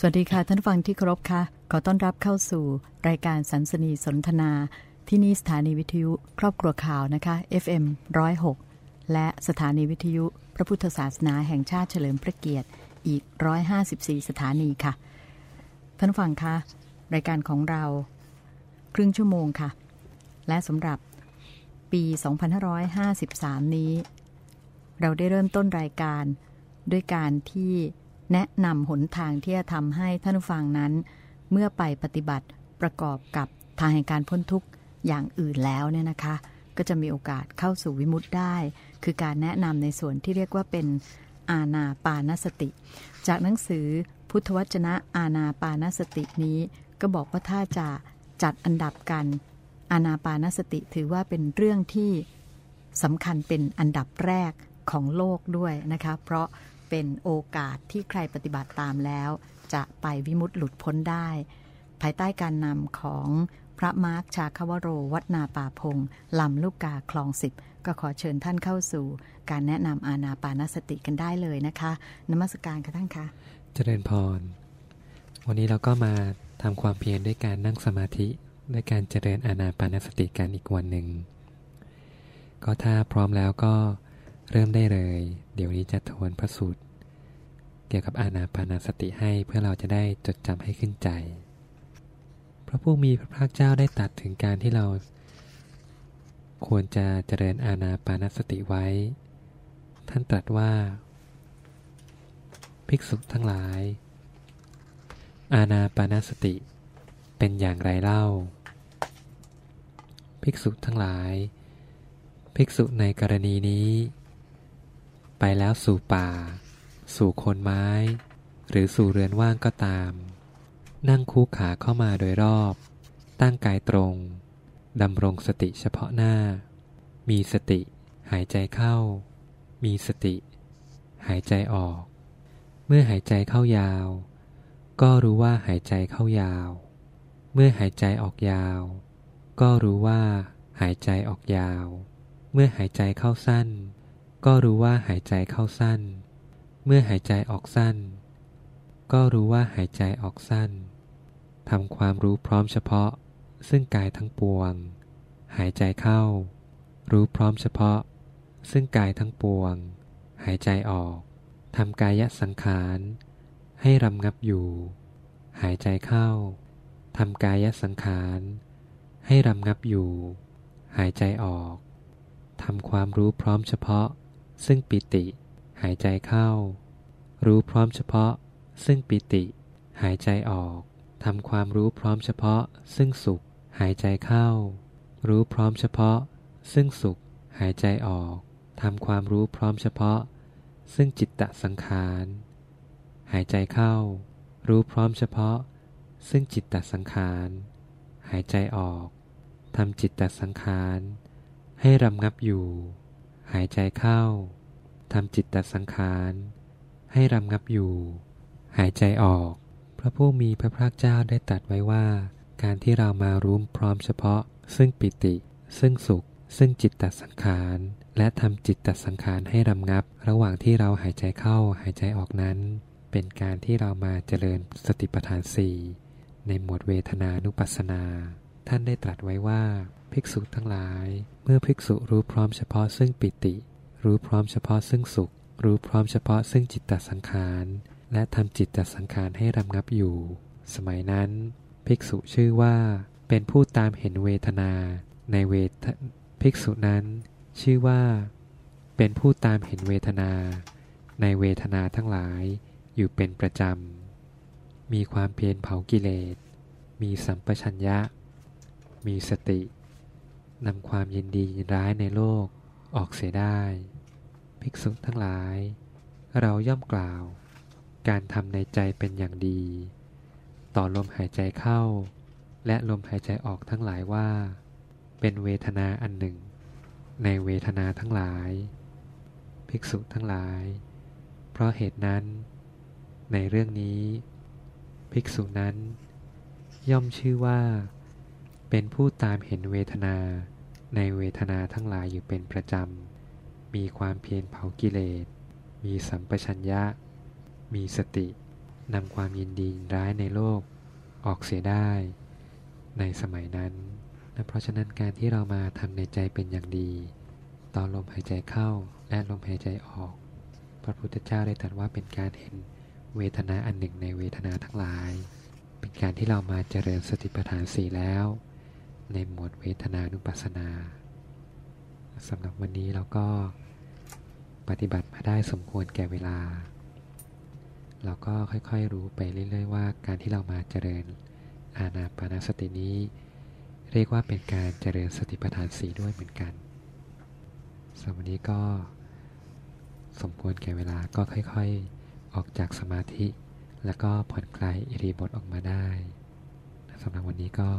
สวัสดีค่ะ ท่านฟังที่เคารพค่ะ ขอต้อนรับเข้าสู่ รายการสันสนีสนทนา ที่นี่สถานีวิทยุครอบครัวข่าวนะคะ FM 106 และสถานีวิทยุพระพุทธศาสนาแห่งชาติเฉลิมพระเกียรติอีก 154 สถานีค่ะ ท่านฟังคะรายการของเราครึ่งชั่วโมงค่ะ และสำหรับปี 2553 นี้ เราได้เริ่มต้นรายการด้วยการที่ แนะนำหนทางที่จะทำให้ท่านผู้ฟังนั้น เมื่อไปปฏิบัติประกอบกับทางแห่งการพ้นทุกข์อย่างอื่นแล้วเนี่ยนะคะ ก็จะมีโอกาสเข้าสู่วิมุตได้ คือการแนะนำในส่วนที่เรียกว่าเป็นอาณาปานสติ จากหนังสือพุทธวจนะอาณาปานสตินี้ ก็บอกว่าถ้าจะจัดอันดับกันอาณาปานสติถือว่าเป็นเรื่องที่สำคัญเป็นอันดับแรกของโลกด้วยนะคะ เพราะ เป็นโอกาสที่ใครปฏิบัติตามแล้ว จะไปวิมุตติหลุดพ้นได้ ภายใต้การนำของพระมาร์คชาคาวโร วัดนาป่าพงลำลูกกาคลองสิบก็ขอเชิญท่านเข้าสู่ การแนะนำอาณาปานสติกันได้เลยนะคะ นมัสการค่ะท่านคะเจริญพร วันนี้เราก็มาทำความเพียรด้วยการนั่งสมาธิด้วยการเจริญอาณาปานสติกันอีกวันหนึ่ง ก็ถ้าพร้อมแล้วก็เริ่มได้เลย เดี๋ยวนี้จะทวนพระสูตร เกี่ยวกับอาณาปานาสติให้เพื่อเราจะได้จดจำให้ขึ้นใจ พระผู้มีพระภาคเจ้าได้ตัดถึงการที่เรา ควรจะเจริญอาณาปานสติไว้ ท่านตรัสว่า ภิกษุทั้งหลาย อาณาปานสติเป็นอย่างไรเล่า ภิกษุทั้งหลาย ภิกษุในกรณีนี้ ไปแล้วสู่ป่า สู่โคนไม้ หรือสู่เรือนว่างก็ตาม นั่งคู่ขาเข้ามาโดยรอบ ตั้งกายตรงดำรงสติเฉพาะหน้า มีสติ หายใจเข้า มีสติ หายใจออก เมื่อหายใจเข้ายาว ก็รู้ว่าหายใจเข้ายาว เมื่อหายใจออกยาว ก็รู้ว่าหายใจออกยาว เมื่อหายใจเข้าสั้น ก็รู้ว่าหายใจเข้าสั้น เมื่อหายใจออกสั้น ก็รู้ว่าหายใจออกสั้นทำความรู้พร้อมเฉพาะ ซึ่งกายทั้งปวง หายใจเข้า รู้พร้อมเฉพาะ ซึ่งกายทั้งปวง หายใจออกทำกายสังขาร ให้รำงับอยู่ หายใจเข้าทำกายสังขาร ให้รำงับอยู่ หายใจออกทำความรู้พร้อมเฉพาะ ซึ่งปิติ หายใจเข้า รู้พร้อมเฉพาะ ซึ่งปิติ หายใจออกทำความรู้พร้อมเฉพาะ ซึ่งสุข หายใจเข้า รู้พร้อมเฉพาะ ซึ่งสุข หายใจออกทำความรู้พร้อมเฉพาะ ซึ่งจิตตสังขาร หายใจเข้า รู้พร้อมเฉพาะ ซึ่งจิตตสังขาร หายใจออกทำจิตตสังขาร ให้รำงับอยู่ หายใจเข้า ทำจิตตสังขาร ให้รำงับอยู่ หายใจออก พระผู้มีพระภาคเจ้าได้ตรัสไว้ว่า การที่เรามารู้พร้อมเฉพาะ ซึ่งปิติ ซึ่งสุข ซึ่งจิตตสังขาร และทำจิตตสังขารให้รำงับ ระหว่างที่เราหายใจเข้าหายใจออกนั้น เป็นการที่เรามาเจริญสติปัฏฐานสี่ในหมวดเวทนานุปัสสนา ท่านได้ตรัสไว้ว่า ภิกษุทั้งหลาย เมื่อภิกษุรู้พร้อมเฉพาะซึ่งปิติ รู้พร้อมเฉพาะซึ่งสุข รู้พร้อมเฉพาะซึ่งจิตตสังขาร และทำจิตตสังขารให้รำงับอยู่ สมัยนั้น ภิกษุชื่อว่า เป็นผู้ตามเห็นเวทนา ในเวทภิกษุนั้น ชื่อว่า เป็นผู้ตามเห็นเวทนา ในเวทนาทั้งหลาย อยู่เป็นประจำ มีความเพียรเผากิเลส มีสัมปชัญญะ มีสตินำความยินดียินร้ายในโลก ออกเสียได้ ภิกษุทั้งหลาย เราย่อมกล่าว การทำในใจเป็นอย่างดี ต่อลมหายใจเข้า และลมหายใจออกทั้งหลายว่า เป็นเวทนาอันหนึ่ง ในเวทนาทั้งหลาย ภิกษุทั้งหลาย เพราะเหตุนั้น ในเรื่องนี้ ภิกษุนั้น ย่อมชื่อว่า เป็นผู้ตามเห็นเวทนา ในเวทนาทั้งหลายอยู่เป็นประจำ มีความเพียรเผากิเลส มีสัมปชัญญะ มีสติ นำความยินดีร้ายในโลก ออกเสียได้ ในสมัยนั้นนะเพราะฉะนั้นการที่เรามาทำในใจเป็นอย่างดี ตอนลมหายใจเข้าและลมหายใจออก พระพุทธเจ้าได้ตรัสว่าเป็นการเห็นเวทนาอันหนึ่งในเวทนาทั้งหลาย เป็นการที่เรามาเจริญสติปัฏฐานสี่แล้ว ในหมวดเวทนานุปัสสนาสำหรับวันนี้เราก็ปฏิบัติมาได้สมควรแก่เวลา เราก็ค่อยๆรู้ไปเรื่อย ๆ ว่าการที่เรามาเจริญอาณาปานสตินี้ เรียกว่าเป็นการเจริญสติปัฏฐานสีด้วยเหมือนกันสำหรับวันนี้ก็สมควรแก่เวลาก็ค่อยๆ ออกจากสมาธิ แล้วก็ผ่อนคลายอิริบทออกมาได้สำหรับวันนี้ก็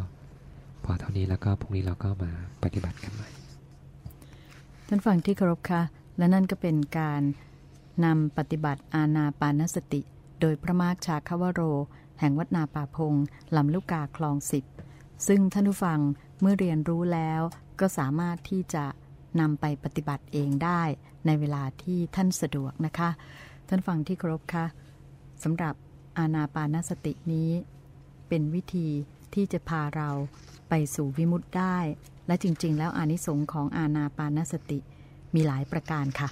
พอเท่านี้แล้วก็พรุ่งนี้เราก็มาปฏิบัติกันใหม่ท่านฟังที่เคารพค่ะ และนั่นก็เป็นการนำปฏิบัติอาณาปานสติ โดยพระมากชาคาวโร แห่งวัดนาป่าพงลำลูกกาคลองสิบซึ่งท่านผู้ฟังเมื่อเรียนรู้แล้วก็สามารถที่จะนำไปปฏิบัติเองได้ ในเวลาที่ท่านสะดวกนะคะ ท่านฟังที่เคารพค่ะสำหรับอาณาปานสตินี้ เป็นวิธีที่จะพาเรา ไปสู่วิมุตติได้ และจริง ๆ แล้วอานิสงส์ของอาณาปานสติมีหลายประการค่ะ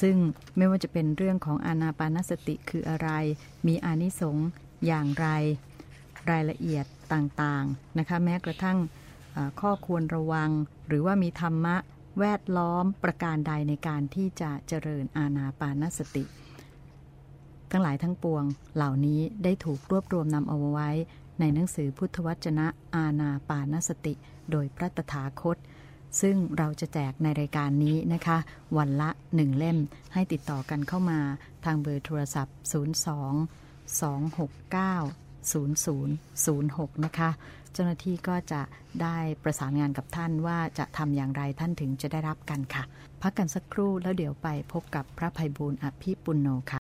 ซึ่งไม่ว่าจะเป็นเรื่องของอาณาปานสติคืออะไร มีอานิสงส์อย่างไร รายละเอียดต่างๆนะคะแม้กระทั่งข้อควรระวัง หรือว่ามีธรรมะแวดล้อมประการใดในการที่จะเจริญอาณาปานสติ ทั้งหลายทั้งปวงเหล่านี้ได้ถูกรวบรวมนำเอาไว้ ในหนังสือพุทธวจนะอาณาปานสติ โดยพระตถาคต ซึ่งเราจะแจกในรายการนี้นะคะ วันละหนึ่งเล่มให้ติดต่อกันเข้ามาทางเบอร์โทรศัพท์ 02 269 0006 นะคะ เจ้าหน้าที่ก็จะได้ประสานงานกับท่านว่าจะทำอย่างไรท่านถึงจะได้รับกันค่ะ พักกันสักครู่แล้วเดี๋ยวไปพบกับพระภัยบูลย์อภิปุณโนค่ะ